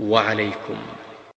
وعليكم.